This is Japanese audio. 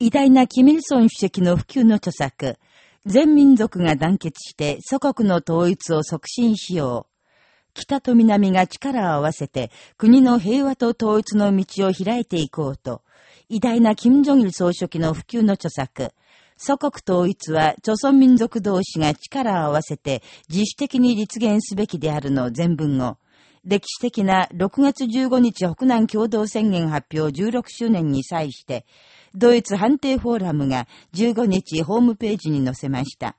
偉大なキミルソン主席の普及の著作、全民族が団結して祖国の統一を促進しよう。北と南が力を合わせて国の平和と統一の道を開いていこうと、偉大な金正日総書記の普及の著作、祖国統一は、朝鮮民族同士が力を合わせて自主的に実現すべきであるの全文を、歴史的な6月15日北南共同宣言発表16周年に際して、ドイツ判定フォーラムが15日ホームページに載せました。